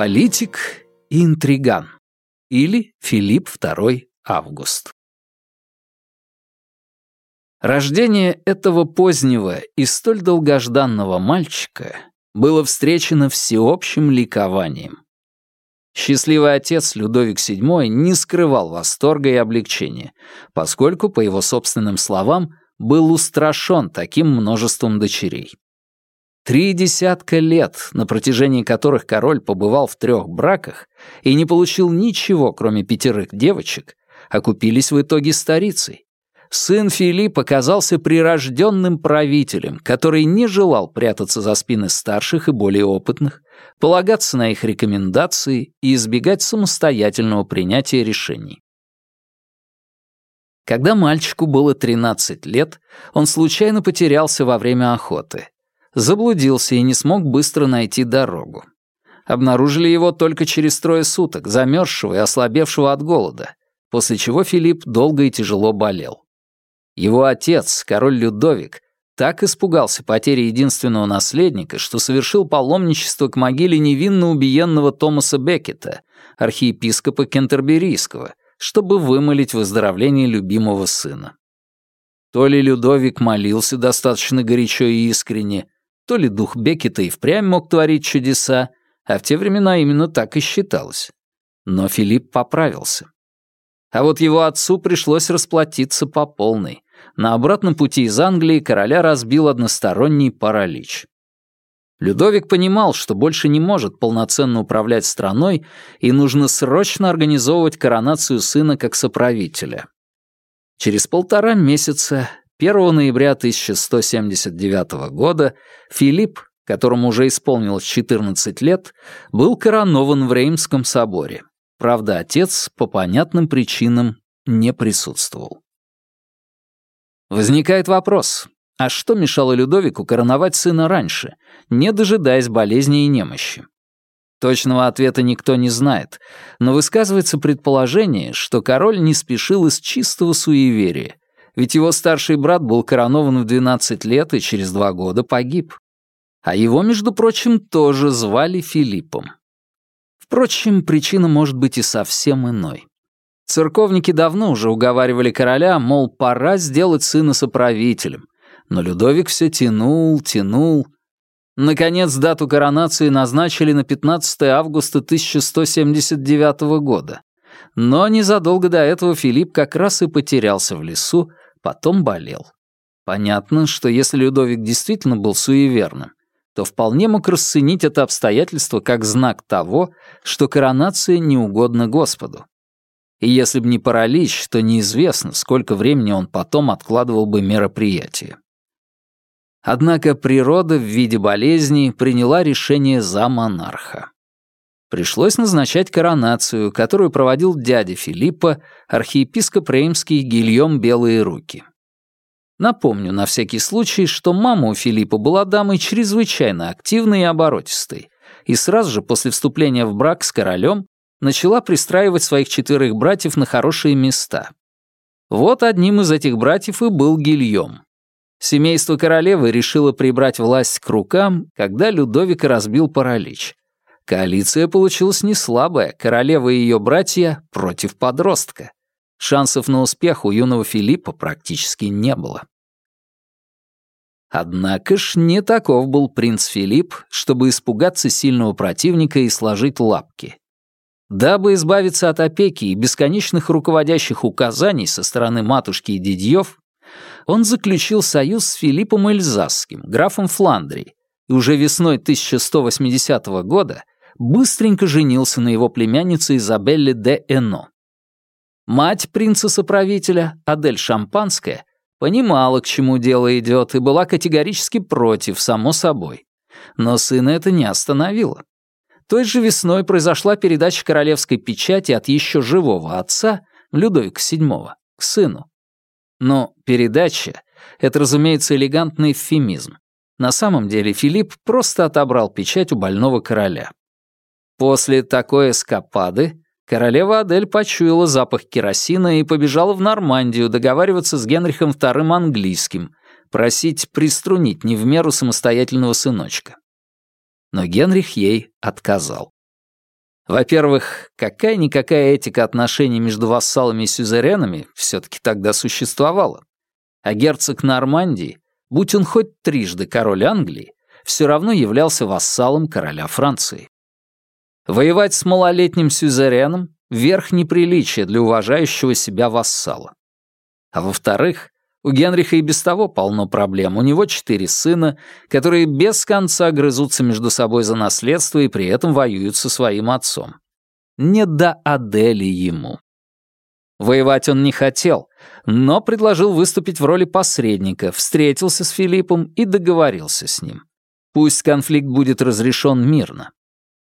Политик и интриган. Или Филипп II Август. Рождение этого позднего и столь долгожданного мальчика было встречено всеобщим ликованием. Счастливый отец Людовик VII не скрывал восторга и облегчения, поскольку, по его собственным словам, был устрашен таким множеством дочерей. Три десятка лет, на протяжении которых король побывал в трех браках и не получил ничего, кроме пятерых девочек, окупились в итоге старицей, сын Филипп оказался прирожденным правителем, который не желал прятаться за спины старших и более опытных, полагаться на их рекомендации и избегать самостоятельного принятия решений. Когда мальчику было 13 лет, он случайно потерялся во время охоты. Заблудился и не смог быстро найти дорогу. Обнаружили его только через трое суток, замерзшего и ослабевшего от голода, после чего Филипп долго и тяжело болел. Его отец, король Людовик, так испугался потери единственного наследника, что совершил паломничество к могиле невинно убиенного Томаса Беккета, архиепископа Кентерберийского, чтобы вымолить выздоровление любимого сына. То ли Людовик молился достаточно горячо и искренне, то ли дух Беккета и впрямь мог творить чудеса, а в те времена именно так и считалось. Но Филипп поправился. А вот его отцу пришлось расплатиться по полной. На обратном пути из Англии короля разбил односторонний паралич. Людовик понимал, что больше не может полноценно управлять страной и нужно срочно организовывать коронацию сына как соправителя. Через полтора месяца, 1 ноября 1179 года, Филипп, которому уже исполнилось 14 лет, был коронован в Реймском соборе. Правда, отец по понятным причинам не присутствовал. Возникает вопрос, а что мешало Людовику короновать сына раньше, не дожидаясь болезни и немощи? Точного ответа никто не знает, но высказывается предположение, что король не спешил из чистого суеверия, ведь его старший брат был коронован в 12 лет и через два года погиб. А его, между прочим, тоже звали Филиппом. Впрочем, причина может быть и совсем иной. Церковники давно уже уговаривали короля, мол, пора сделать сына соправителем. Но Людовик все тянул, тянул. Наконец, дату коронации назначили на 15 августа 1179 года. Но незадолго до этого Филипп как раз и потерялся в лесу, потом болел. Понятно, что если Людовик действительно был суеверным, то вполне мог расценить это обстоятельство как знак того, что коронация не угодна Господу. И если бы не паралич, то неизвестно, сколько времени он потом откладывал бы мероприятие. Однако природа в виде болезни приняла решение за монарха. Пришлось назначать коронацию, которую проводил дядя Филиппа, архиепископ Реймский Гильем Белые Руки. Напомню на всякий случай, что мама у Филиппа была дамой чрезвычайно активной и оборотистой, и сразу же после вступления в брак с королем начала пристраивать своих четверых братьев на хорошие места. Вот одним из этих братьев и был Гильем. Семейство королевы решило прибрать власть к рукам, когда Людовика разбил паралич. Коалиция получилась не слабая, королева и ее братья против подростка. Шансов на успех у юного Филиппа практически не было. Однако ж не таков был принц Филипп, чтобы испугаться сильного противника и сложить лапки. Дабы избавиться от опеки и бесконечных руководящих указаний со стороны матушки и дядьев, он заключил союз с Филиппом Эльзасским, графом Фландрии, и уже весной 1180 года быстренько женился на его племяннице Изабелле де Эно. Мать принца-соправителя, Адель Шампанская, понимала, к чему дело идет, и была категорически против, само собой. Но сына это не остановило. Той же весной произошла передача королевской печати от еще живого отца, Людовика VII, к сыну. Но передача — это, разумеется, элегантный эвфемизм. На самом деле Филипп просто отобрал печать у больного короля. После такой эскапады Королева Адель почуяла запах керосина и побежала в Нормандию договариваться с Генрихом II английским, просить приструнить не в меру самостоятельного сыночка. Но Генрих ей отказал. Во-первых, какая-никакая этика отношений между вассалами и сюзеренами все-таки тогда существовала. А герцог Нормандии, будь он хоть трижды король Англии, все равно являлся вассалом короля Франции. Воевать с малолетним сюзереном — верх неприличия для уважающего себя вассала. А во-вторых, у Генриха и без того полно проблем. У него четыре сына, которые без конца грызутся между собой за наследство и при этом воюют со своим отцом. Не до Адели ему. Воевать он не хотел, но предложил выступить в роли посредника, встретился с Филиппом и договорился с ним. Пусть конфликт будет разрешен мирно.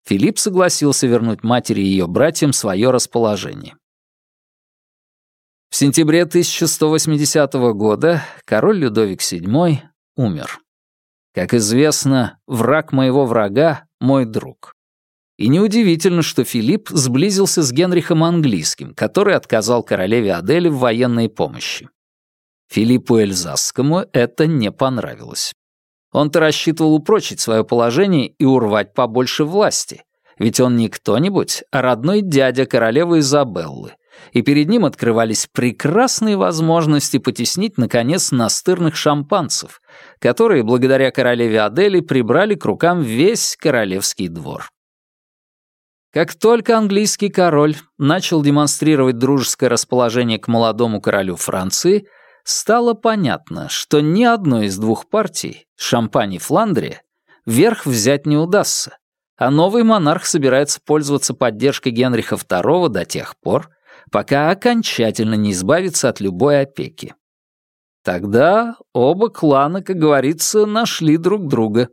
Филипп согласился вернуть матери и ее братьям свое расположение. В сентябре 1180 года король Людовик VII умер. Как известно, враг моего врага — мой друг. И неудивительно, что Филипп сблизился с Генрихом Английским, который отказал королеве Аделе в военной помощи. Филиппу Эльзасскому это не понравилось. Он-то рассчитывал упрочить свое положение и урвать побольше власти, ведь он не кто-нибудь, а родной дядя королевы Изабеллы, и перед ним открывались прекрасные возможности потеснить, наконец, настырных шампанцев, которые, благодаря королеве Адели, прибрали к рукам весь королевский двор. Как только английский король начал демонстрировать дружеское расположение к молодому королю Франции, стало понятно, что ни одной из двух партий, Шампань и Фландрия, верх взять не удастся, а новый монарх собирается пользоваться поддержкой Генриха II до тех пор, пока окончательно не избавится от любой опеки. Тогда оба клана, как говорится, нашли друг друга.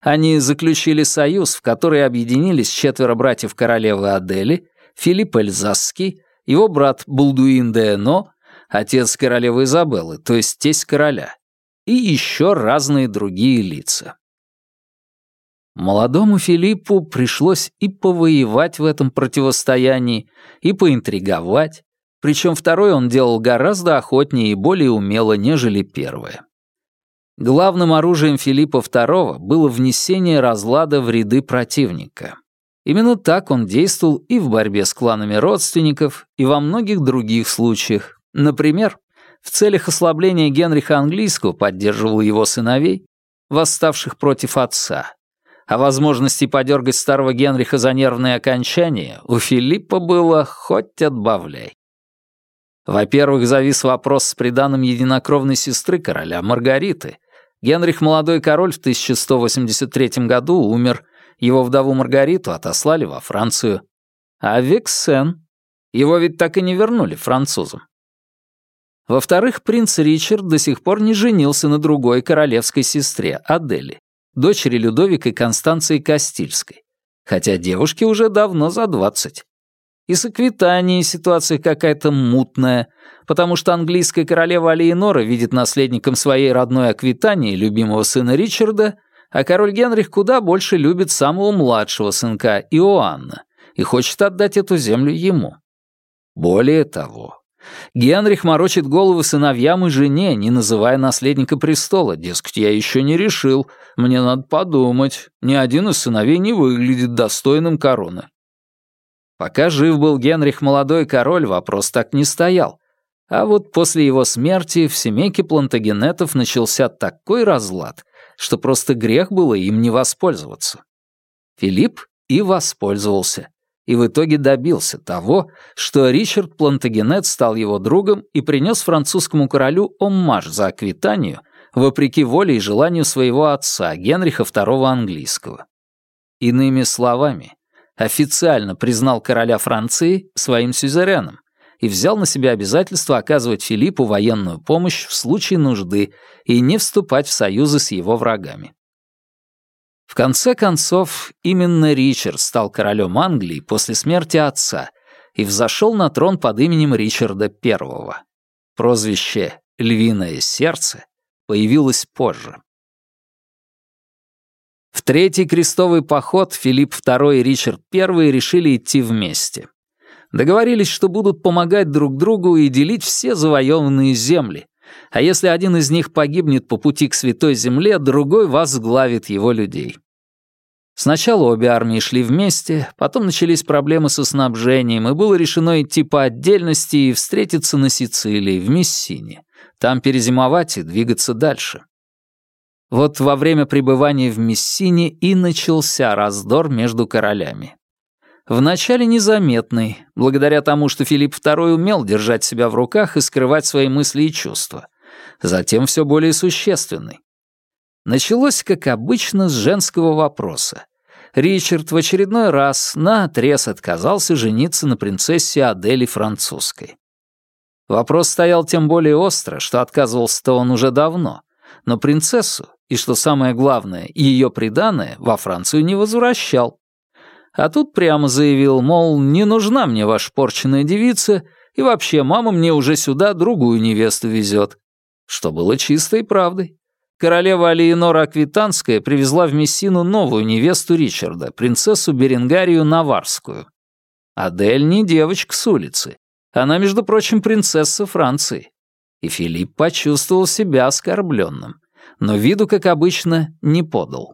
Они заключили союз, в который объединились четверо братьев королевы Адели, Филипп Эльзасский, его брат Булдуин де Эно, отец королевы Изабеллы, то есть тесть короля, и еще разные другие лица. Молодому Филиппу пришлось и повоевать в этом противостоянии, и поинтриговать, причем второе он делал гораздо охотнее и более умело, нежели первое. Главным оружием Филиппа II было внесение разлада в ряды противника. Именно так он действовал и в борьбе с кланами родственников, и во многих других случаях. Например, в целях ослабления Генриха Английского поддерживал его сыновей, восставших против отца, а возможности подергать старого Генриха за нервные окончания у Филиппа было хоть отбавляй. Во-первых, завис вопрос с приданым единокровной сестры короля Маргариты. Генрих молодой король в 1183 году умер, его вдову Маргариту отослали во Францию. А Виксен? Его ведь так и не вернули французам. Во-вторых, принц Ричард до сих пор не женился на другой королевской сестре, Адели дочери Людовика и Констанции Кастильской, хотя девушке уже давно за двадцать. И с Аквитанией ситуация какая-то мутная, потому что английская королева Алиенора видит наследником своей родной Аквитании любимого сына Ричарда, а король Генрих куда больше любит самого младшего сынка Иоанна и хочет отдать эту землю ему. Более того, Генрих морочит головы сыновьям и жене, не называя наследника престола. Дескать, я еще не решил, мне надо подумать. Ни один из сыновей не выглядит достойным короны. Пока жив был Генрих молодой король, вопрос так не стоял. А вот после его смерти в семейке плантагенетов начался такой разлад, что просто грех было им не воспользоваться. Филипп и воспользовался и в итоге добился того, что Ричард Плантагенет стал его другом и принес французскому королю оммаж за Аквитанию, вопреки воле и желанию своего отца, Генриха II английского. Иными словами, официально признал короля Франции своим сюзереном и взял на себя обязательство оказывать Филиппу военную помощь в случае нужды и не вступать в союзы с его врагами. В конце концов, именно Ричард стал королем Англии после смерти отца и взошел на трон под именем Ричарда I. Прозвище «Львиное сердце» появилось позже. В Третий крестовый поход Филипп II и Ричард I решили идти вместе. Договорились, что будут помогать друг другу и делить все завоеванные земли, а если один из них погибнет по пути к Святой Земле, другой возглавит его людей. Сначала обе армии шли вместе, потом начались проблемы со снабжением, и было решено идти по отдельности и встретиться на Сицилии, в Мессине, там перезимовать и двигаться дальше. Вот во время пребывания в Мессине и начался раздор между королями. Вначале незаметный, благодаря тому, что Филипп II умел держать себя в руках и скрывать свои мысли и чувства. Затем все более существенный. Началось, как обычно, с женского вопроса. Ричард в очередной раз наотрез отказался жениться на принцессе Адели Французской. Вопрос стоял тем более остро, что отказывался-то он уже давно, но принцессу, и, что самое главное, ее приданое, во Францию не возвращал. А тут прямо заявил, мол, не нужна мне ваша порченная девица, и вообще мама мне уже сюда другую невесту везет. Что было чистой правдой. Королева Алиенора Аквитанская привезла в Мессину новую невесту Ричарда, принцессу Беренгарию Наварскую. Адель не девочка с улицы. Она, между прочим, принцесса Франции. И Филипп почувствовал себя оскорбленным, но виду, как обычно, не подал.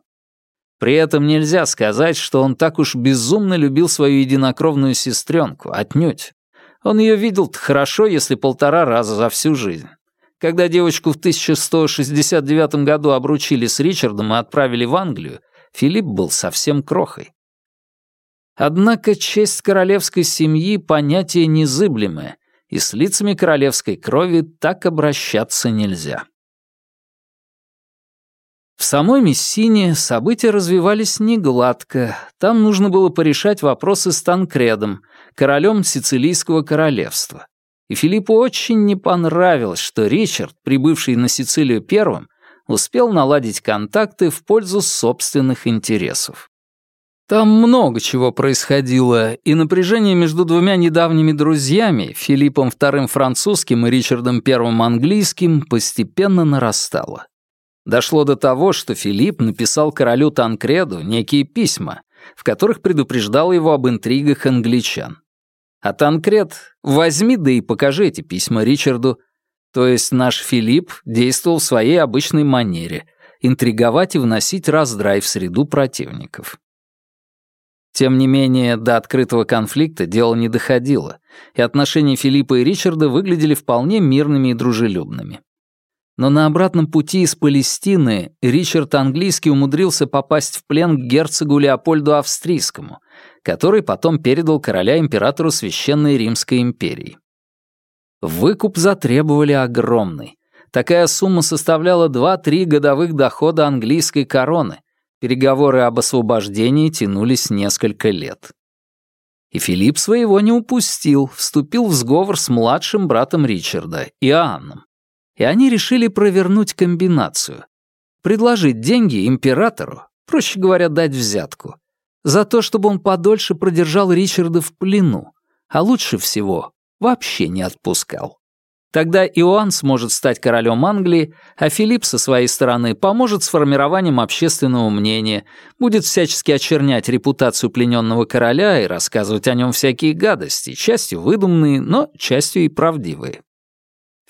При этом нельзя сказать, что он так уж безумно любил свою единокровную сестренку, отнюдь. Он ее видел хорошо, если полтора раза за всю жизнь. Когда девочку в 1169 году обручили с Ричардом и отправили в Англию, Филипп был совсем крохой. Однако честь королевской семьи — понятие незыблемое, и с лицами королевской крови так обращаться нельзя. В самой Мессине события развивались не гладко. Там нужно было порешать вопросы с Танкредом, королем Сицилийского королевства. И Филиппу очень не понравилось, что Ричард, прибывший на Сицилию первым, успел наладить контакты в пользу собственных интересов. Там много чего происходило, и напряжение между двумя недавними друзьями, Филиппом II французским и Ричардом I английским, постепенно нарастало. Дошло до того, что Филипп написал королю Танкреду некие письма, в которых предупреждал его об интригах англичан. А Танкред, возьми да и покажи эти письма Ричарду. То есть наш Филипп действовал в своей обычной манере — интриговать и вносить раздрай в среду противников. Тем не менее, до открытого конфликта дело не доходило, и отношения Филиппа и Ричарда выглядели вполне мирными и дружелюбными. Но на обратном пути из Палестины Ричард Английский умудрился попасть в плен к герцогу Леопольду Австрийскому, который потом передал короля императору Священной Римской империи. Выкуп затребовали огромный. Такая сумма составляла 2-3 годовых дохода английской короны. Переговоры об освобождении тянулись несколько лет. И Филипп своего не упустил, вступил в сговор с младшим братом Ричарда, Иоанном. И они решили провернуть комбинацию. Предложить деньги императору, проще говоря, дать взятку, за то, чтобы он подольше продержал Ричарда в плену, а лучше всего вообще не отпускал. Тогда Иоанн сможет стать королем Англии, а Филипп со своей стороны поможет с формированием общественного мнения, будет всячески очернять репутацию плененного короля и рассказывать о нем всякие гадости, частью выдуманные, но частью и правдивые.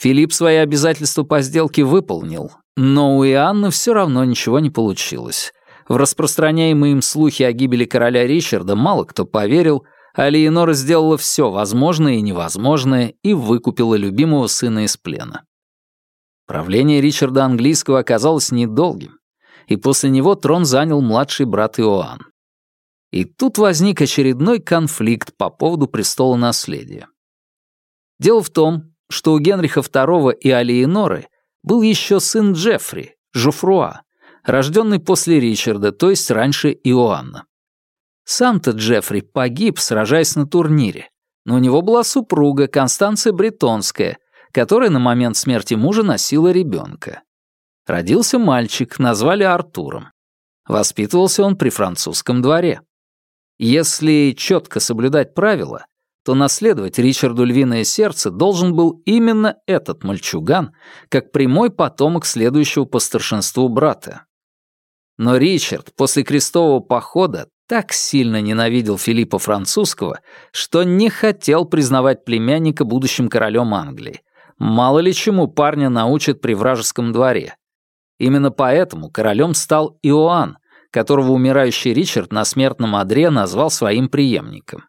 Филипп свои обязательства по сделке выполнил, но у Иоанна все равно ничего не получилось. В распространяемые им слухи о гибели короля Ричарда мало кто поверил, а Леонора сделала все возможное и невозможное и выкупила любимого сына из плена. Правление Ричарда Английского оказалось недолгим, и после него трон занял младший брат Иоанн. И тут возник очередной конфликт по поводу престола наследия. Дело в том, что у Генриха II и Алиеноры был еще сын Джеффри, Жуфруа, рожденный после Ричарда, то есть раньше Иоанна. Сам-то Джеффри погиб, сражаясь на турнире, но у него была супруга Констанция Бретонская, которая на момент смерти мужа носила ребенка. Родился мальчик, назвали Артуром. Воспитывался он при французском дворе. Если четко соблюдать правила, то наследовать Ричарду львиное сердце должен был именно этот мальчуган, как прямой потомок следующего по старшинству брата. Но Ричард после крестового похода так сильно ненавидел Филиппа Французского, что не хотел признавать племянника будущим королем Англии. Мало ли чему парня научат при вражеском дворе. Именно поэтому королем стал Иоанн, которого умирающий Ричард на смертном одре назвал своим преемником.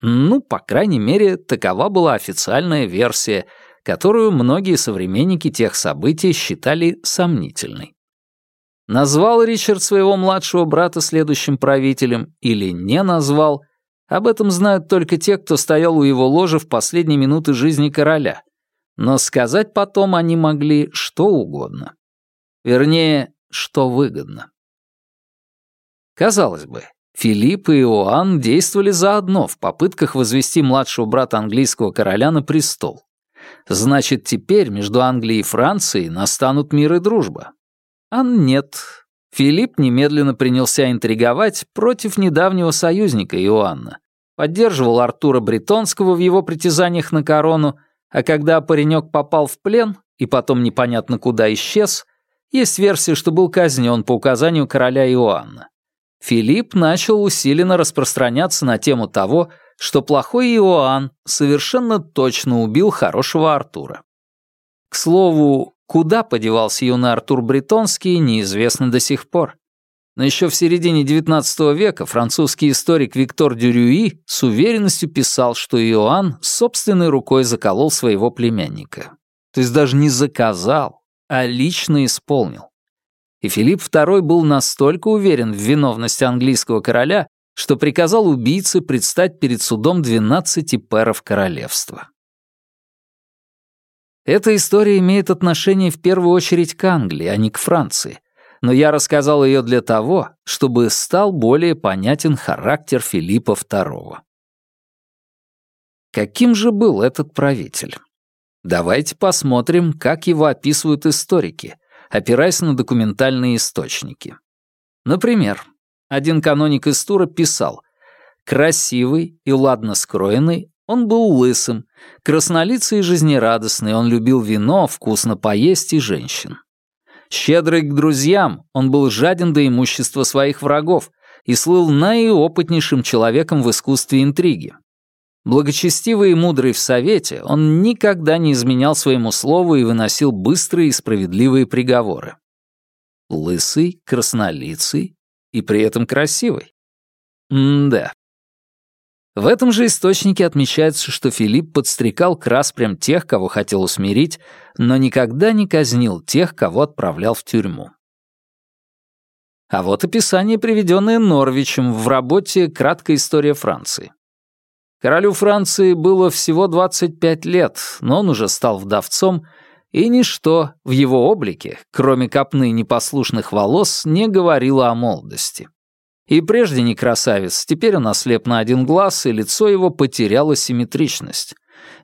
Ну, по крайней мере, такова была официальная версия, которую многие современники тех событий считали сомнительной. Назвал Ричард своего младшего брата следующим правителем или не назвал, об этом знают только те, кто стоял у его ложа в последние минуты жизни короля. Но сказать потом они могли что угодно. Вернее, что выгодно. Казалось бы, Филипп и Иоанн действовали заодно в попытках возвести младшего брата английского короля на престол. Значит, теперь между Англией и Францией настанут мир и дружба. А нет. Филипп немедленно принялся интриговать против недавнего союзника Иоанна. Поддерживал Артура Бретонского в его притязаниях на корону, а когда паренек попал в плен и потом непонятно куда исчез, есть версия, что был казнен по указанию короля Иоанна. Филипп начал усиленно распространяться на тему того, что плохой Иоанн совершенно точно убил хорошего Артура. К слову, куда подевался юный Артур Бретонский, неизвестно до сих пор. Но еще в середине XIX века французский историк Виктор Дюрюи с уверенностью писал, что Иоанн собственной рукой заколол своего племянника. То есть даже не заказал, а лично исполнил. И Филипп II был настолько уверен в виновности английского короля, что приказал убийце предстать перед судом 12 пэров королевства. Эта история имеет отношение в первую очередь к Англии, а не к Франции, но я рассказал ее для того, чтобы стал более понятен характер Филиппа II. Каким же был этот правитель? Давайте посмотрим, как его описывают историки, опираясь на документальные источники. Например, один каноник из Тура писал «Красивый и ладно скроенный, он был лысым, краснолицый и жизнерадостный, он любил вино, вкусно поесть и женщин. Щедрый к друзьям, он был жаден до имущества своих врагов и слыл наиопытнейшим человеком в искусстве интриги. Благочестивый и мудрый в совете, он никогда не изменял своему слову и выносил быстрые и справедливые приговоры. Лысый, краснолицый и при этом красивый. М-да. В этом же источнике отмечается, что Филипп подстрекал к распрям тех, кого хотел усмирить, но никогда не казнил тех, кого отправлял в тюрьму. А вот описание, приведенное Норвичем в работе «Краткая история Франции». Королю Франции было всего 25 лет, но он уже стал вдовцом, и ничто в его облике, кроме копны непослушных волос, не говорило о молодости. И прежде не красавец, теперь он ослеп на один глаз, и лицо его потеряло симметричность.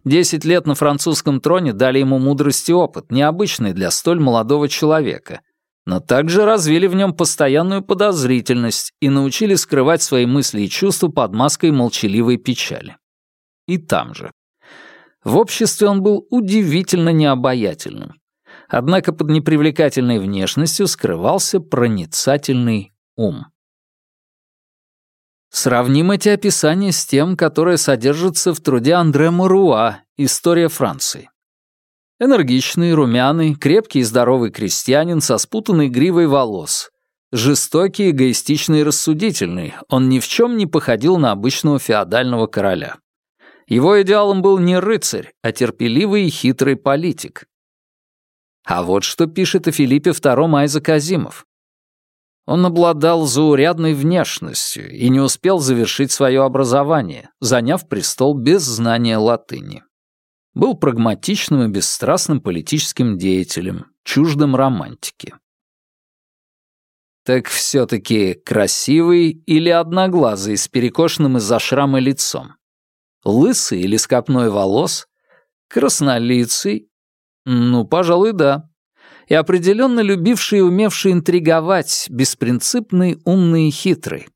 Десять лет на французском троне дали ему мудрость и опыт, необычный для столь молодого человека — но также развили в нем постоянную подозрительность и научили скрывать свои мысли и чувства под маской молчаливой печали. И там же. В обществе он был удивительно необаятельным. Однако под непривлекательной внешностью скрывался проницательный ум. Сравним эти описания с тем, которое содержится в труде Андре Маруа «История Франции». Энергичный, румяный, крепкий и здоровый крестьянин со спутанной гривой волос. Жестокий, эгоистичный и рассудительный, он ни в чем не походил на обычного феодального короля. Его идеалом был не рыцарь, а терпеливый и хитрый политик. А вот что пишет о Филиппе II Айзек Азимов. Он обладал заурядной внешностью и не успел завершить свое образование, заняв престол без знания латыни был прагматичным и бесстрастным политическим деятелем, чуждым романтики. Так все-таки красивый или одноглазый с перекошенным из-за шрама лицом? Лысый или с копной волос? Краснолицый? Ну, пожалуй, да. И определенно любивший и умевший интриговать, беспринципный, умный и хитрый.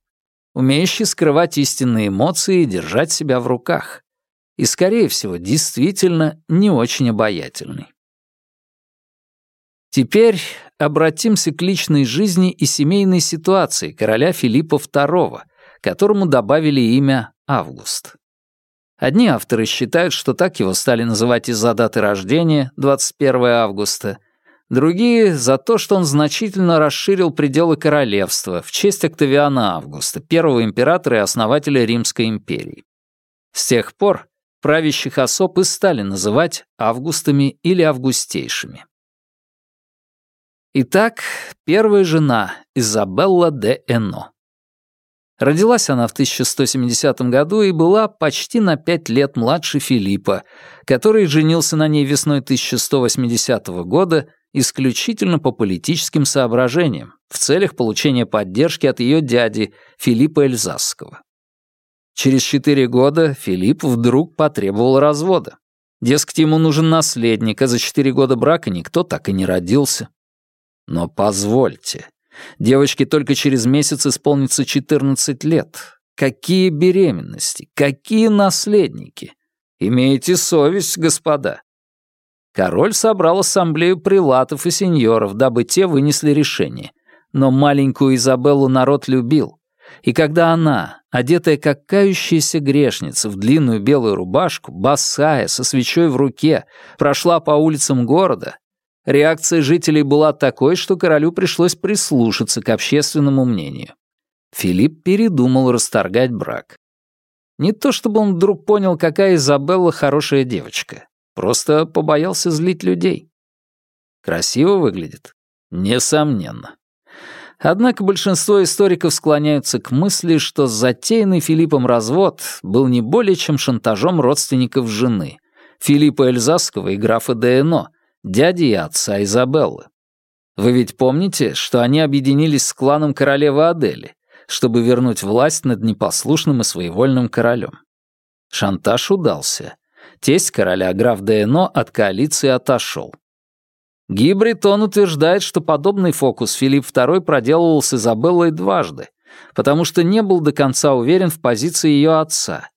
Умеющий скрывать истинные эмоции и держать себя в руках и, скорее всего, действительно не очень обаятельный. Теперь обратимся к личной жизни и семейной ситуации короля Филиппа II, которому добавили имя Август. Одни авторы считают, что так его стали называть из-за даты рождения, 21 августа, Другие — за то, что он значительно расширил пределы королевства в честь Октавиана Августа, первого императора и основателя Римской империи. С тех пор правящих особ и стали называть августами или августейшими. Итак, первая жена Изабелла де Эно. Родилась она в 1170 году и была почти на пять лет младше Филиппа, который женился на ней весной 1180 года исключительно по политическим соображениям, в целях получения поддержки от ее дяди Филиппа Эльзасского. Через четыре года Филипп вдруг потребовал развода. Дескать, ему нужен наследник, а за четыре года брака никто так и не родился. Но позвольте, Девочке только через месяц исполнится 14 лет. Какие беременности, какие наследники? Имейте совесть, господа. Король собрал ассамблею прилатов и сеньоров, дабы те вынесли решение. Но маленькую Изабеллу народ любил. И когда она, одетая как кающаяся грешница в длинную белую рубашку, босая, со свечой в руке, прошла по улицам города, Реакция жителей была такой, что королю пришлось прислушаться к общественному мнению. Филипп передумал расторгать брак. Не то чтобы он вдруг понял, какая Изабелла хорошая девочка. Просто побоялся злить людей. Красиво выглядит? Несомненно. Однако большинство историков склоняются к мысли, что затеянный Филиппом развод был не более чем шантажом родственников жены, Филиппа Эльзасского и графа Деэно, дяди и отца Изабеллы. Вы ведь помните, что они объединились с кланом королевы Адели, чтобы вернуть власть над непослушным и своевольным королем. Шантаж удался. Тесть короля, граф Деэно, от коалиции отошел. Гибритон утверждает, что подобный фокус Филипп II проделывал с Изабеллой дважды, потому что не был до конца уверен в позиции ее отца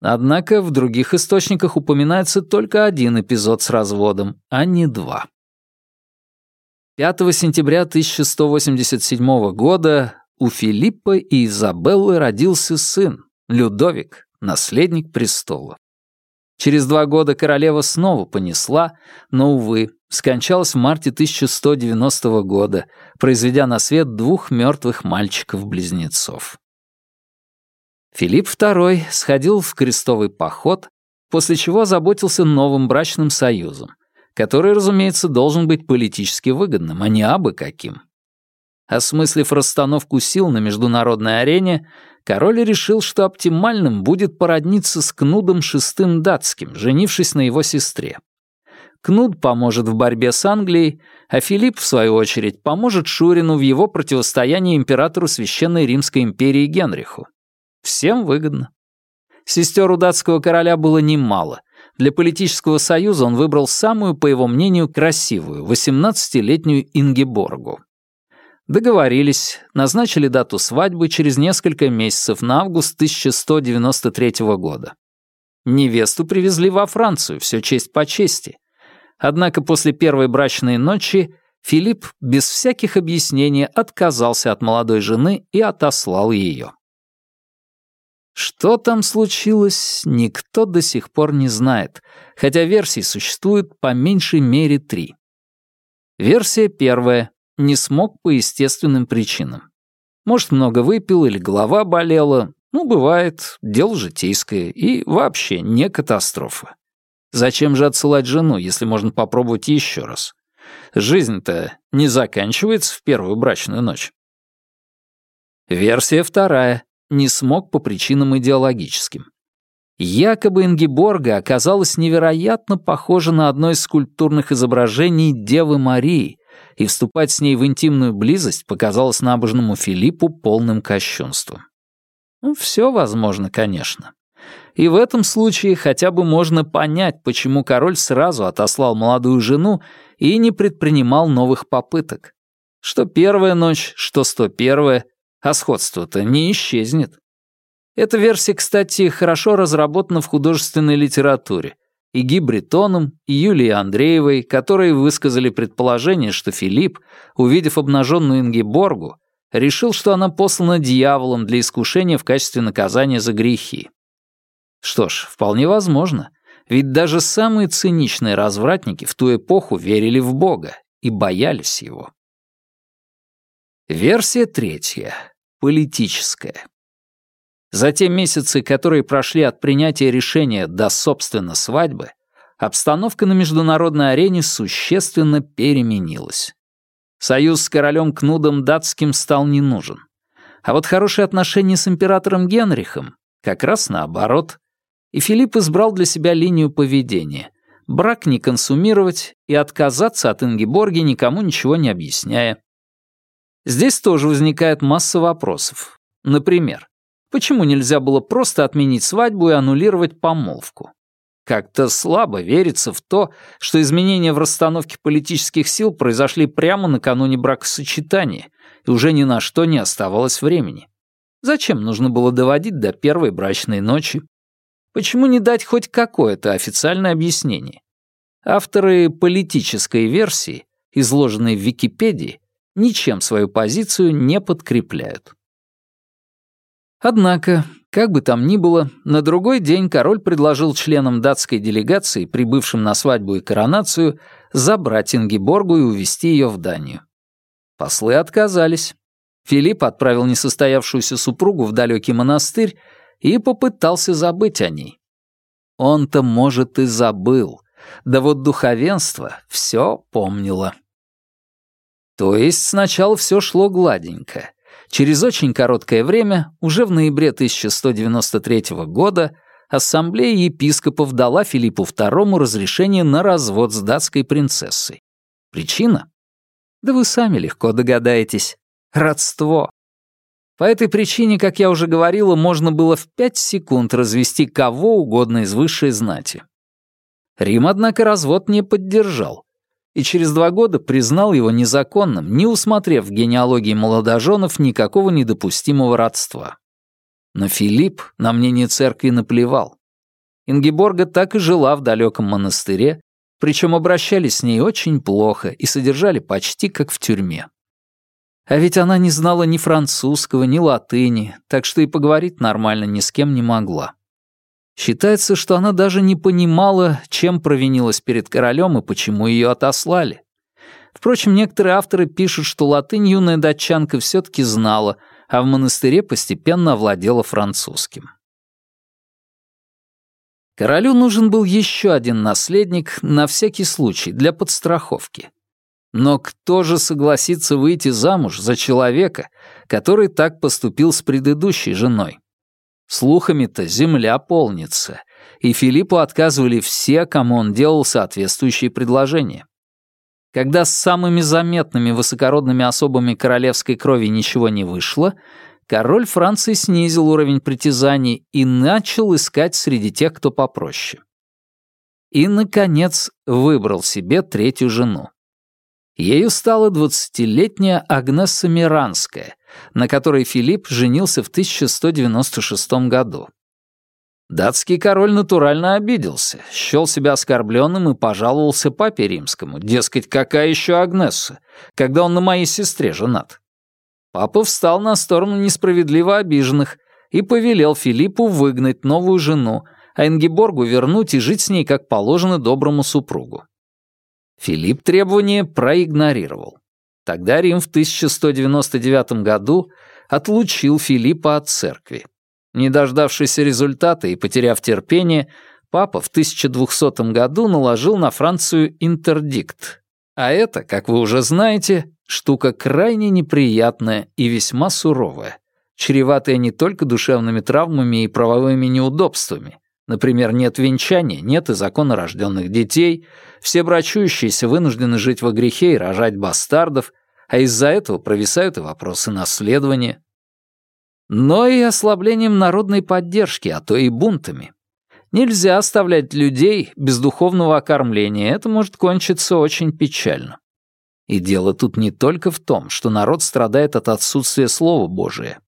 Однако в других источниках упоминается только один эпизод с разводом, а не два. 5 сентября 1187 года у Филиппа и Изабеллы родился сын, Людовик, наследник престола. Через два года королева снова понесла, но, увы, скончалась в марте 1190 года, произведя на свет двух мертвых мальчиков-близнецов. Филипп II сходил в крестовый поход, после чего заботился новым брачным союзом, который, разумеется, должен быть политически выгодным, а не абы каким. Осмыслив расстановку сил на международной арене, король решил, что оптимальным будет породниться с Кнудом VI датским, женившись на его сестре. Кнуд поможет в борьбе с Англией, а Филипп, в свою очередь, поможет Шурину в его противостоянии императору Священной Римской империи Генриху. Всем выгодно. Сестер у датского короля было немало. Для политического союза он выбрал самую, по его мнению, красивую, 18-летнюю Ингеборгу. Договорились, назначили дату свадьбы через несколько месяцев на август 1193 года. Невесту привезли во Францию, все честь по чести. Однако после первой брачной ночи Филипп без всяких объяснений отказался от молодой жены и отослал ее. Что там случилось, никто до сих пор не знает, хотя версий существует по меньшей мере три. Версия первая. Не смог по естественным причинам. Может, много выпил или голова болела. Ну, бывает, дело житейское и вообще не катастрофа. Зачем же отсылать жену, если можно попробовать еще раз? Жизнь-то не заканчивается в первую брачную ночь. Версия вторая не смог по причинам идеологическим. Якобы Ингеборга оказалась невероятно похожа на одно из скульптурных изображений Девы Марии, и вступать с ней в интимную близость показалось набожному Филиппу полным кощунством. Ну, все возможно, конечно. И в этом случае хотя бы можно понять, почему король сразу отослал молодую жену и не предпринимал новых попыток. Что первая ночь, что сто первая, а сходство-то не исчезнет. Эта версия, кстати, хорошо разработана в художественной литературе. И Ги Бретоном, и Юлией Андреевой, которые высказали предположение, что Филипп, увидев обнаженную Ингеборгу, решил, что она послана дьяволом для искушения в качестве наказания за грехи. Что ж, вполне возможно, ведь даже самые циничные развратники в ту эпоху верили в Бога и боялись его. Версия третья. Политическая. За те месяцы, которые прошли от принятия решения до, собственно, свадьбы, обстановка на международной арене существенно переменилась. Союз с королем Кнудом датским стал не нужен. А вот хорошие отношения с императором Генрихом как раз наоборот. И Филипп избрал для себя линию поведения. Брак не консумировать и отказаться от Ингеборги, никому ничего не объясняя. Здесь тоже возникает масса вопросов. Например, почему нельзя было просто отменить свадьбу и аннулировать помолвку? Как-то слабо верится в то, что изменения в расстановке политических сил произошли прямо накануне бракосочетания, и уже ни на что не оставалось времени. Зачем нужно было доводить до первой брачной ночи? Почему не дать хоть какое-то официальное объяснение? Авторы политической версии, изложенной в Википедии, ничем свою позицию не подкрепляют. Однако, как бы там ни было, на другой день король предложил членам датской делегации, прибывшим на свадьбу и коронацию, забрать Ингиборгу и увезти ее в Данию. Послы отказались. Филипп отправил несостоявшуюся супругу в далекий монастырь и попытался забыть о ней. Он-то, может, и забыл, да вот духовенство все помнило. То есть сначала все шло гладенько. Через очень короткое время, уже в ноябре 1193 года, ассамблея епископов дала Филиппу II разрешение на развод с датской принцессой. Причина? Да вы сами легко догадаетесь. Родство. По этой причине, как я уже говорила, можно было в пять секунд развести кого угодно из высшей знати. Рим, однако, развод не поддержал, и через два года признал его незаконным, не усмотрев в генеалогии молодоженов никакого недопустимого родства. Но Филипп на мнение церкви наплевал. Ингеборга так и жила в далеком монастыре, причем обращались с ней очень плохо и содержали почти как в тюрьме. А ведь она не знала ни французского, ни латыни, так что и поговорить нормально ни с кем не могла. Считается, что она даже не понимала, чем провинилась перед королем и почему ее отослали. Впрочем, некоторые авторы пишут, что латынь юная датчанка все-таки знала, а в монастыре постепенно овладела французским. Королю нужен был еще один наследник на всякий случай, для подстраховки. Но кто же согласится выйти замуж за человека, который так поступил с предыдущей женой? Слухами-то земля полнится, и Филиппу отказывали все, кому он делал соответствующие предложения. Когда с самыми заметными высокородными особами королевской крови ничего не вышло, король Франции снизил уровень притязаний и начал искать среди тех, кто попроще. И, наконец, выбрал себе третью жену. Ею стала двадцатилетняя Агнесса Миранская, на которой Филипп женился в 1196 году. Датский король натурально обиделся, счел себя оскорбленным и пожаловался папе римскому, дескать, какая еще Агнесса, когда он на моей сестре женат. Папа встал на сторону несправедливо обиженных и повелел Филиппу выгнать новую жену, а Ингеборгу вернуть и жить с ней, как положено доброму супругу. Филипп требование проигнорировал. Тогда Рим в 1199 году отлучил Филиппа от церкви. Не дождавшись результата и потеряв терпение, папа в 1200 году наложил на Францию интердикт. А это, как вы уже знаете, штука крайне неприятная и весьма суровая, чреватая не только душевными травмами и правовыми неудобствами, Например, нет венчания, нет и закона рожденных детей, все брачующиеся вынуждены жить во грехе и рожать бастардов, а из-за этого провисают и вопросы наследования. Но и ослаблением народной поддержки, а то и бунтами. Нельзя оставлять людей без духовного окормления, это может кончиться очень печально. И дело тут не только в том, что народ страдает от отсутствия Слова Божия.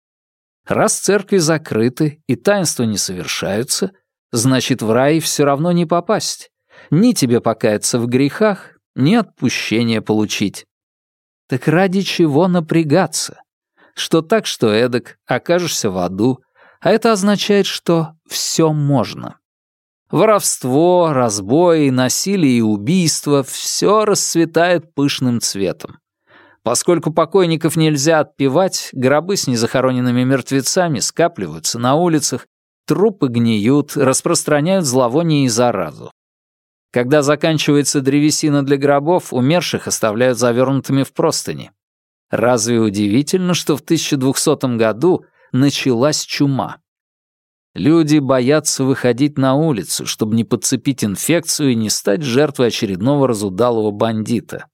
Раз церкви закрыты и таинства не совершаются, значит, в рай все равно не попасть. Ни тебе покаяться в грехах, ни отпущения получить. Так ради чего напрягаться? Что так, что эдак, окажешься в аду, а это означает, что все можно. Воровство, разбои, насилие и убийство — все расцветает пышным цветом. Поскольку покойников нельзя отпевать, гробы с незахороненными мертвецами скапливаются на улицах, трупы гниют, распространяют зловоние и заразу. Когда заканчивается древесина для гробов, умерших оставляют завернутыми в простыни. Разве удивительно, что в 1200 году началась чума? Люди боятся выходить на улицу, чтобы не подцепить инфекцию и не стать жертвой очередного разудалого бандита.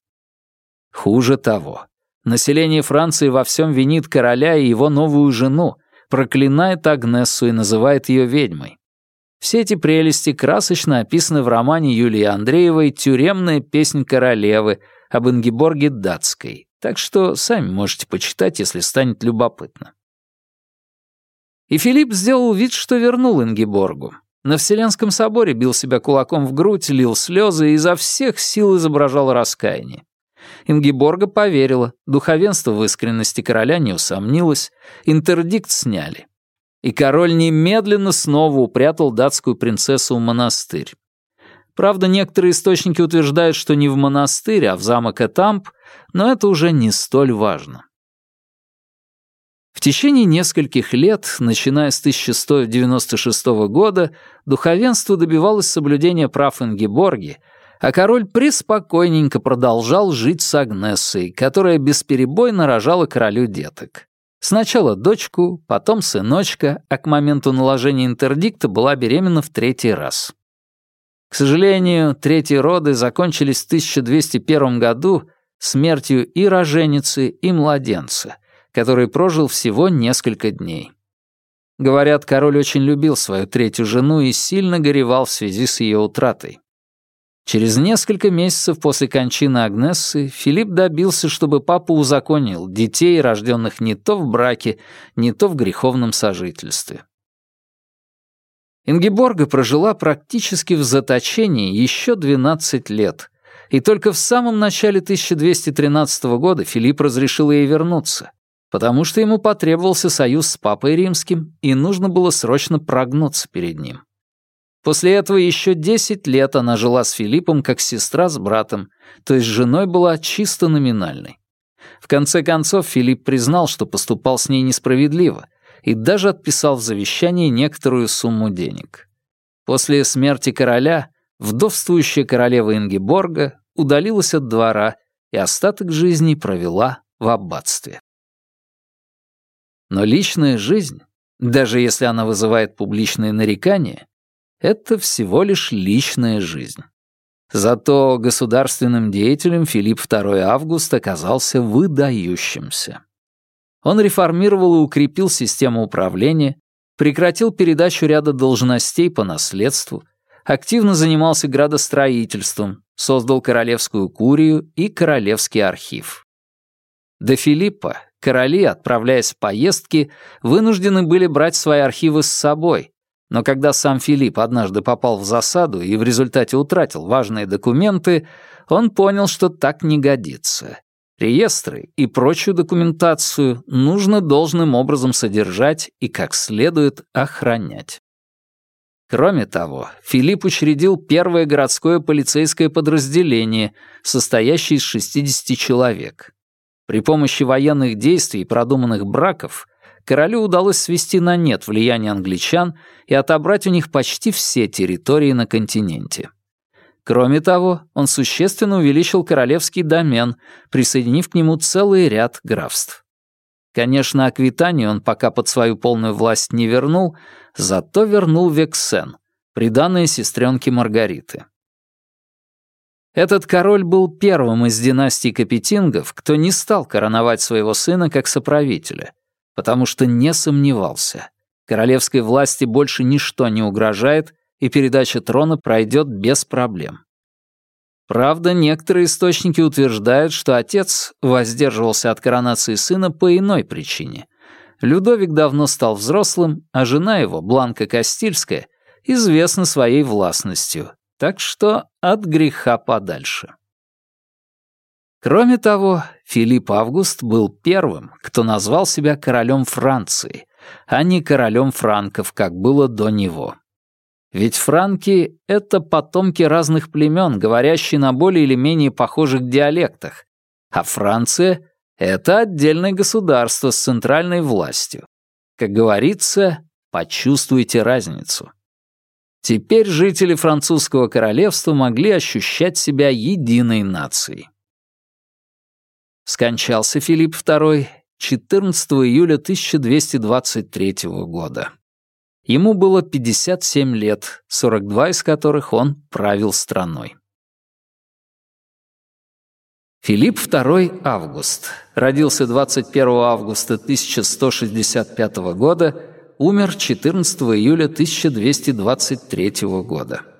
Хуже того, население Франции во всем винит короля и его новую жену, проклинает Агнессу и называет ее ведьмой. Все эти прелести красочно описаны в романе Юлии Андреевой «Тюремная песнь королевы» об Ингеборге Датской, так что сами можете почитать, если станет любопытно. И Филипп сделал вид, что вернул Ингеборгу. На Вселенском соборе бил себя кулаком в грудь, лил слезы и изо всех сил изображал раскаяние. Ингеборга поверила, духовенство в искренности короля не усомнилось, интердикт сняли. И король немедленно снова упрятал датскую принцессу в монастырь. Правда, некоторые источники утверждают, что не в монастырь, а в замок Этамп, но это уже не столь важно. В течение нескольких лет, начиная с 1196 года, духовенство добивалось соблюдения прав Ингеборги, а король преспокойненько продолжал жить с Агнессой, которая бесперебойно рожала королю деток. Сначала дочку, потом сыночка, а к моменту наложения интердикта была беременна в третий раз. К сожалению, третьи роды закончились в 1201 году смертью и роженицы, и младенца — который прожил всего несколько дней. Говорят, король очень любил свою третью жену и сильно горевал в связи с ее утратой. Через несколько месяцев после кончины Агнессы Филипп добился, чтобы папа узаконил детей, рожденных не то в браке, не то в греховном сожительстве. Ингеборга прожила практически в заточении еще 12 лет, и только в самом начале 1213 года Филипп разрешил ей вернуться потому что ему потребовался союз с Папой Римским, и нужно было срочно прогнуться перед ним. После этого еще десять лет она жила с Филиппом как сестра с братом, то есть женой была чисто номинальной. В конце концов Филипп признал, что поступал с ней несправедливо, и даже отписал в завещании некоторую сумму денег. После смерти короля вдовствующая королева Ингеборга удалилась от двора и остаток жизни провела в аббатстве. Но личная жизнь, даже если она вызывает публичные нарекания, это всего лишь личная жизнь. Зато государственным деятелем Филипп II Август оказался выдающимся. Он реформировал и укрепил систему управления, прекратил передачу ряда должностей по наследству, активно занимался градостроительством, создал Королевскую курию и Королевский архив. До Филиппа Короли, отправляясь в поездки, вынуждены были брать свои архивы с собой, но когда сам Филипп однажды попал в засаду и в результате утратил важные документы, он понял, что так не годится. Реестры и прочую документацию нужно должным образом содержать и как следует охранять. Кроме того, Филипп учредил первое городское полицейское подразделение, состоящее из 60 человек. При помощи военных действий и продуманных браков королю удалось свести на нет влияние англичан и отобрать у них почти все территории на континенте. Кроме того, он существенно увеличил королевский домен, присоединив к нему целый ряд графств. Конечно, Аквитанию он пока под свою полную власть не вернул, зато вернул Вексен, приданное сестренке Маргариты. Этот король был первым из династии Капетингов, кто не стал короновать своего сына как соправителя, потому что не сомневался. Королевской власти больше ничто не угрожает, и передача трона пройдет без проблем. Правда, некоторые источники утверждают, что отец воздерживался от коронации сына по иной причине. Людовик давно стал взрослым, а жена его, Бланка Кастильская, известна своей властностью, так что от греха подальше. Кроме того, Филипп Август был первым, кто назвал себя королем Франции, а не королем франков, как было до него. Ведь франки — это потомки разных племен, говорящие на более или менее похожих диалектах, а Франция — это отдельное государство с центральной властью. Как говорится, почувствуйте разницу. Теперь жители французского королевства могли ощущать себя единой нацией. Скончался Филипп II 14 июля 1223 года. Ему было 57 лет, 42 из которых он правил страной. Филипп II Август. Родился 21 августа 1165 года, умер 14 июля 1223 года.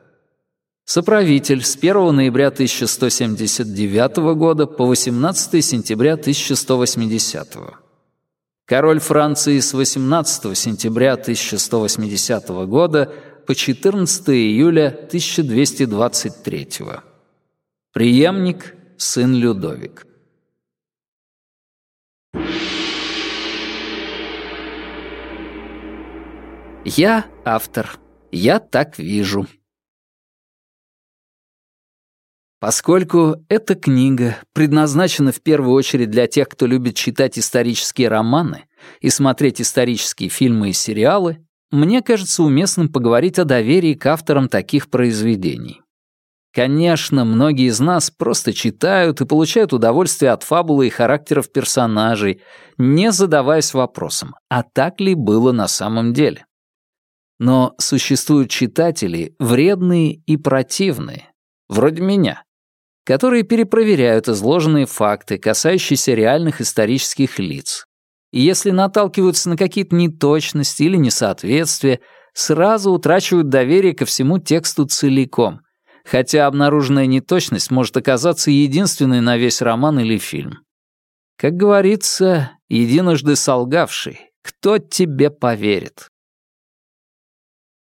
Соправитель с 1 ноября 1179 года по 18 сентября 1180 года. Король Франции с 18 сентября 1180 года по 14 июля 1223. Приемник – сын Людовик. Я автор. Я так вижу. Поскольку эта книга предназначена в первую очередь для тех, кто любит читать исторические романы и смотреть исторические фильмы и сериалы, мне кажется уместным поговорить о доверии к авторам таких произведений. Конечно, многие из нас просто читают и получают удовольствие от фабулы и характеров персонажей, не задаваясь вопросом, а так ли было на самом деле. Но существуют читатели вредные и противные, вроде меня, которые перепроверяют изложенные факты, касающиеся реальных исторических лиц. И если наталкиваются на какие-то неточности или несоответствия, сразу утрачивают доверие ко всему тексту целиком, хотя обнаруженная неточность может оказаться единственной на весь роман или фильм. Как говорится, единожды солгавший, кто тебе поверит?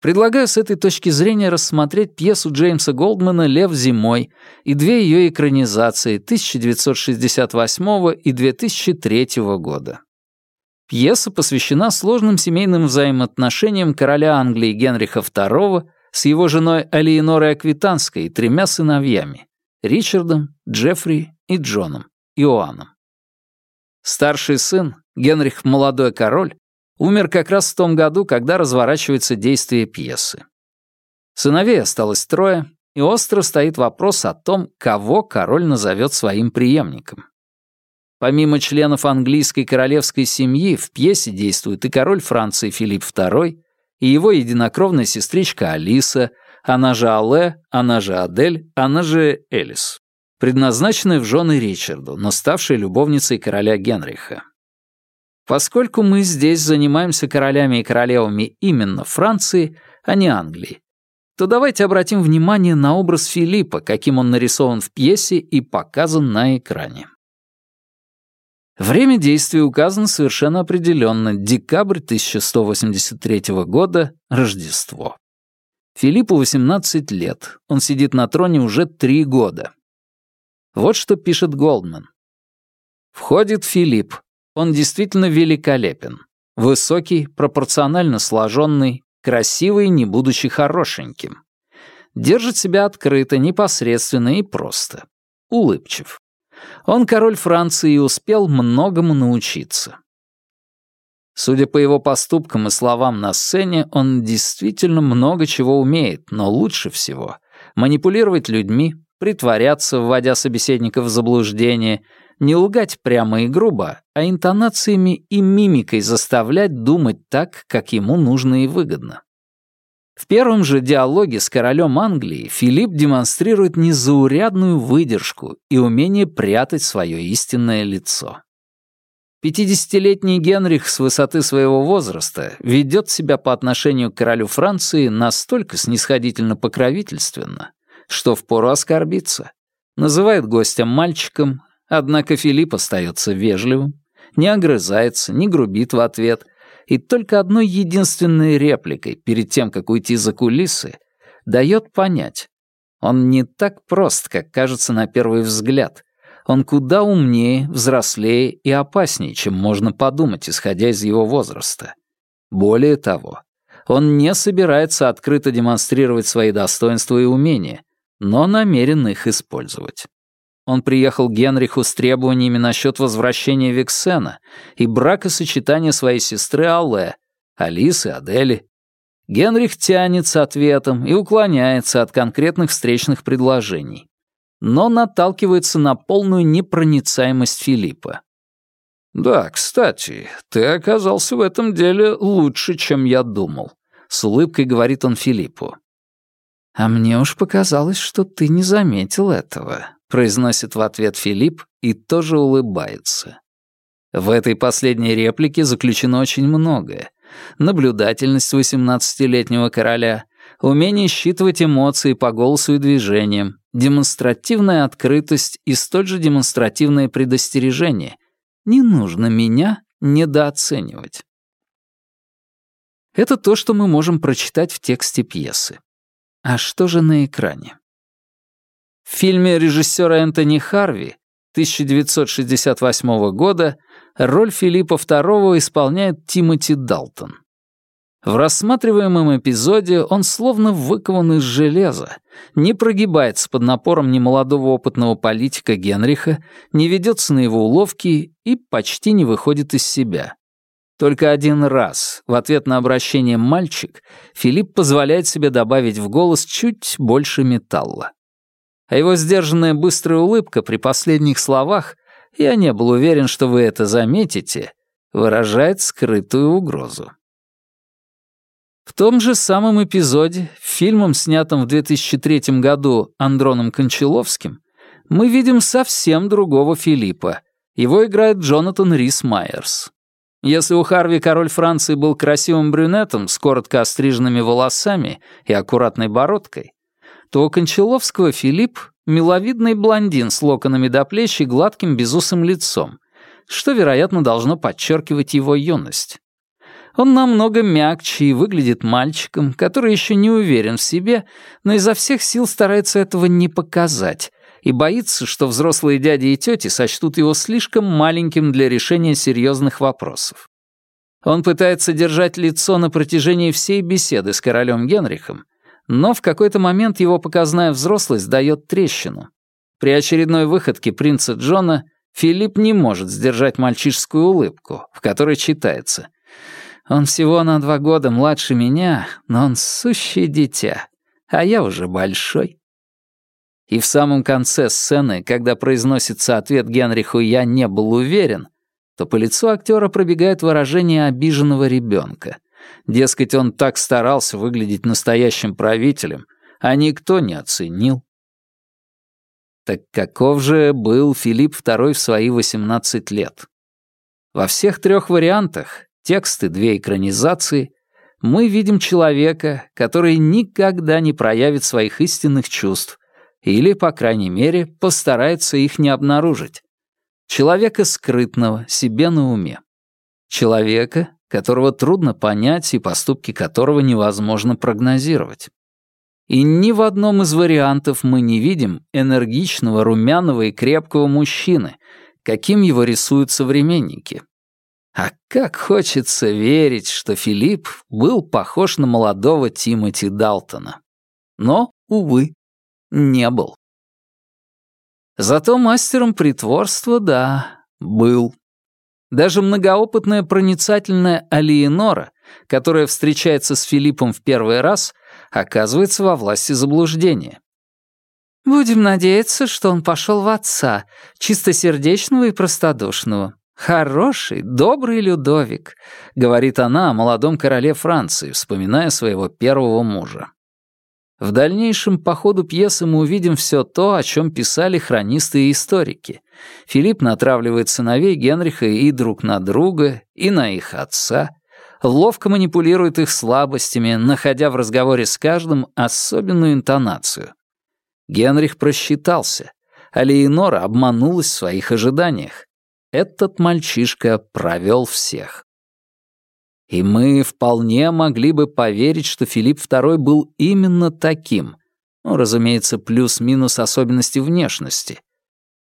Предлагаю с этой точки зрения рассмотреть пьесу Джеймса Голдмана «Лев зимой» и две ее экранизации 1968 и 2003 года. Пьеса посвящена сложным семейным взаимоотношениям короля Англии Генриха II с его женой Алиенорой Аквитанской и тремя сыновьями — Ричардом, Джеффри и Джоном, Иоанном. Старший сын, Генрих Молодой Король, умер как раз в том году, когда разворачивается действие пьесы. Сыновей осталось трое, и остро стоит вопрос о том, кого король назовет своим преемником. Помимо членов английской королевской семьи, в пьесе действует и король Франции Филипп II, и его единокровная сестричка Алиса, она же Алле, она же Адель, она же Элис, предназначенная в жены Ричарду, но ставшая любовницей короля Генриха. Поскольку мы здесь занимаемся королями и королевами именно Франции, а не Англии, то давайте обратим внимание на образ Филиппа, каким он нарисован в пьесе и показан на экране. Время действия указано совершенно определенно. Декабрь 1183 года, Рождество. Филиппу 18 лет. Он сидит на троне уже три года. Вот что пишет Голдман. Входит Филипп, он действительно великолепен. Высокий, пропорционально сложенный, красивый, не будучи хорошеньким. Держит себя открыто, непосредственно и просто. Улыбчив. Он король Франции и успел многому научиться. Судя по его поступкам и словам на сцене, он действительно много чего умеет, но лучше всего манипулировать людьми, притворяться, вводя собеседников в заблуждение, не лгать прямо и грубо, а интонациями и мимикой заставлять думать так, как ему нужно и выгодно. В первом же диалоге с королем Англии Филипп демонстрирует незаурядную выдержку и умение прятать свое истинное лицо. Пятидесятилетний Генрих с высоты своего возраста ведет себя по отношению к королю Франции настолько снисходительно-покровительственно, что впору оскорбиться. Называет гостя мальчиком, Однако Филипп остается вежливым, не огрызается, не грубит в ответ, и только одной единственной репликой перед тем, как уйти за кулисы, дает понять. Он не так прост, как кажется на первый взгляд. Он куда умнее, взрослее и опаснее, чем можно подумать, исходя из его возраста. Более того, Он не собирается открыто демонстрировать свои достоинства и умения, но намерен их использовать. Он приехал к Генриху с требованиями насчет возвращения Виксена и бракосочетания своей сестры Алле, Алисы, Адели. Генрих тянет с ответом и уклоняется от конкретных встречных предложений, но наталкивается на полную непроницаемость Филиппа. «Да, кстати, ты оказался в этом деле лучше, чем я думал», — с улыбкой говорит он Филиппу. «А мне уж показалось, что ты не заметил этого», — произносит в ответ Филипп и тоже улыбается. В этой последней реплике заключено очень многое. Наблюдательность восемнадцатилетнего короля, умение считывать эмоции по голосу и движениям, демонстративная открытость и столь же демонстративное предостережение, не нужно меня недооценивать. Это то, что мы можем прочитать в тексте пьесы. А что же на экране? В фильме режиссера Энтони Харви 1968 года роль Филиппа II исполняет Тимоти Далтон. В рассматриваемом эпизоде он словно выкован из железа, не прогибается под напором немолодого опытного политика Генриха, не ведется на его уловки и почти не выходит из себя. Только один раз, в ответ на обращение «мальчик», Филипп позволяет себе добавить в голос чуть больше металла. А его сдержанная быстрая улыбка при последних словах, я не был уверен, что вы это заметите, выражает скрытую угрозу. В том же самом эпизоде, фильмом, снятом в 2003 году Андроном Кончаловским, мы видим совсем другого Филиппа. Его играет Джонатан Рис Майерс. Если у Харви король Франции был красивым брюнетом с коротко остриженными волосами и аккуратной бородкой, то Кончаловского Филипп — миловидный блондин с локонами до плеч и гладким безусым лицом, что, вероятно, должно подчеркивать его юность. Он намного мягче и выглядит мальчиком, который еще не уверен в себе, но изо всех сил старается этого не показать и боится, что взрослые дяди и тети сочтут его слишком маленьким для решения серьезных вопросов. Он пытается держать лицо на протяжении всей беседы с королем Генрихом, но в какой-то момент его показная взрослость дает трещину. При очередной выходке принца Джона Филипп не может сдержать мальчишескую улыбку, в которой читается он всего на два года младше меня, но он сущее дитя, а я уже большой. И в самом конце сцены, когда произносится ответ Генриху «я не был уверен», то по лицу актера пробегает выражение обиженного ребенка. Дескать, он так старался выглядеть настоящим правителем, а никто не оценил. Так каков же был Филипп II в свои 18 лет? Во всех трех вариантах тексты, две экранизации, мы видим человека, который никогда не проявит своих истинных чувств или, по крайней мере, постарается их не обнаружить. Человека скрытного, себе на уме. Человека, которого трудно понять и поступки которого невозможно прогнозировать. И ни в одном из вариантов мы не видим энергичного, румяного и крепкого мужчины, каким его рисуют современники. А как хочется верить, что Филипп был похож на молодого Тимоти Далтона. Но, увы, не был. Зато мастером притворства, да, был. Даже многоопытная проницательная Алиенора, которая встречается с Филиппом в первый раз, оказывается во власти заблуждения. «Будем надеяться, что он пошел в отца, чистосердечного и простодушного», «Хороший, добрый Людовик», — говорит она о молодом короле Франции, вспоминая своего первого мужа. В дальнейшем по ходу пьесы мы увидим все то, о чем писали хронисты и историки. Филипп натравливает сыновей Генриха и друг на друга, и на их отца, ловко манипулирует их слабостями, находя в разговоре с каждым особенную интонацию. Генрих просчитался, а Леонора обманулась в своих ожиданиях. Этот мальчишка провел всех. И мы вполне могли бы поверить, что Филипп II был именно таким. Ну, разумеется, плюс-минус особенности внешности.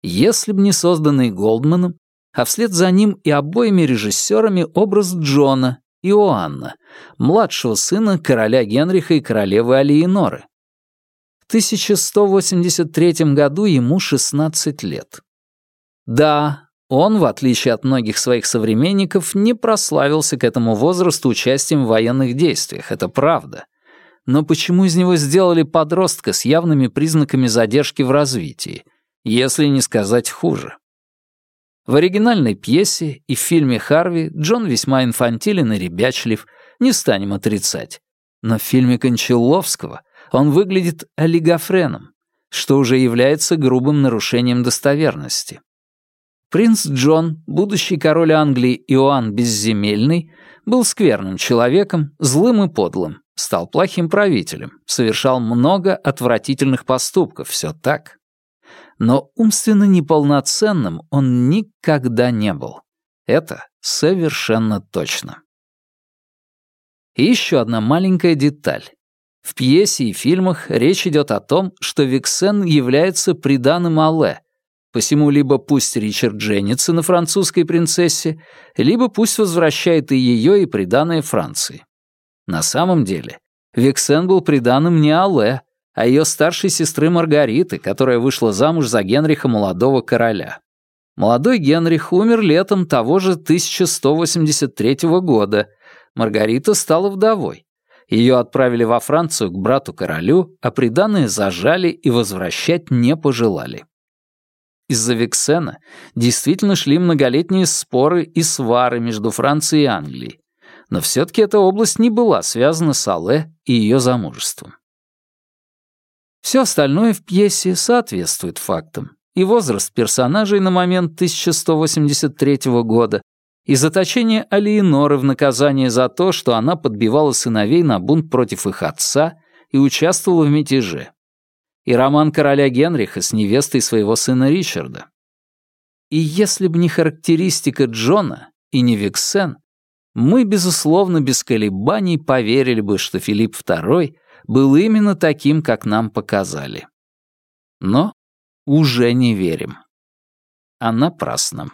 Если б не созданный Голдманом, а вслед за ним и обоими режиссерами образ Джона Иоанна, младшего сына короля Генриха и королевы Алиеноры. В 1183 году ему 16 лет. Да, он, в отличие от многих своих современников, не прославился к этому возрасту участием в военных действиях, это правда. Но почему из него сделали подростка с явными признаками задержки в развитии, если не сказать хуже? В оригинальной пьесе и в фильме «Харви» Джон весьма инфантилен и ребячлив, не станем отрицать. Но в фильме Кончаловского он выглядит олигофреном, что уже является грубым нарушением достоверности. Принц Джон, будущий король Англии Иоанн Безземельный, был скверным человеком, злым и подлым, стал плохим правителем, совершал много отвратительных поступков, все так. Но умственно неполноценным он никогда не был. Это совершенно точно. И еще одна маленькая деталь. В пьесе и фильмах речь идет о том, что Виксен является приданым Алле, Посему либо пусть Ричард женится на французской принцессе, либо пусть возвращает и ее, и приданное Франции. На самом деле, Виксен был приданым не Алле, а ее старшей сестры Маргариты, которая вышла замуж за Генриха молодого короля. Молодой Генрих умер летом того же 1183 года. Маргарита стала вдовой. Ее отправили во Францию к брату-королю, а приданное зажали и возвращать не пожелали. Из-за Виксена действительно шли многолетние споры и свары между Францией и Англией. Но все-таки эта область не была связана с Алле и ее замужеством. Все остальное в пьесе соответствует фактам. И возраст персонажей на момент 1183 года, и заточение Алиеноры в наказание за то, что она подбивала сыновей на бунт против их отца и участвовала в мятеже и роман короля Генриха с невестой своего сына Ричарда. И если бы не характеристика Джона и не Виксен, мы, безусловно, без колебаний поверили бы, что Филипп II был именно таким, как нам показали. Но уже не верим. А напрасно.